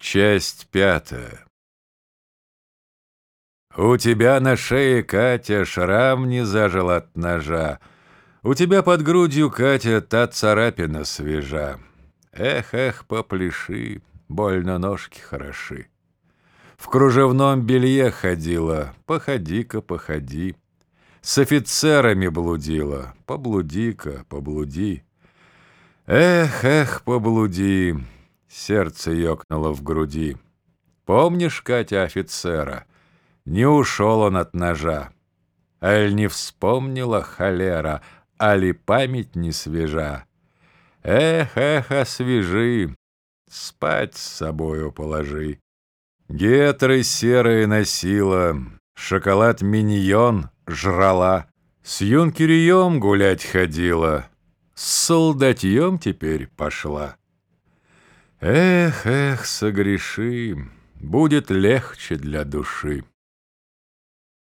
Часть пятая. У тебя на шее, Катя, шрам не зажил от ножа. У тебя под грудью, Катя, та царапина свежа. Эх, эх, попляши, больно ножки хороши. В кружевном белье ходила, походи-ка, походи. С офицерами блудила, поблуди-ка, поблуди. Эх, эх, поблуди. Сердце ёкнуло в груди. Помнишь, Катя, офицера? Не ушел он от ножа. Аль не вспомнила холера, али память не свежа. Эх, эх, освежи, спать с собою положи. Гетры серые носила, шоколад миньон жрала, с юнкерьем гулять ходила, с солдатьем теперь пошла. Эх, эх, согреши, будет легче для души.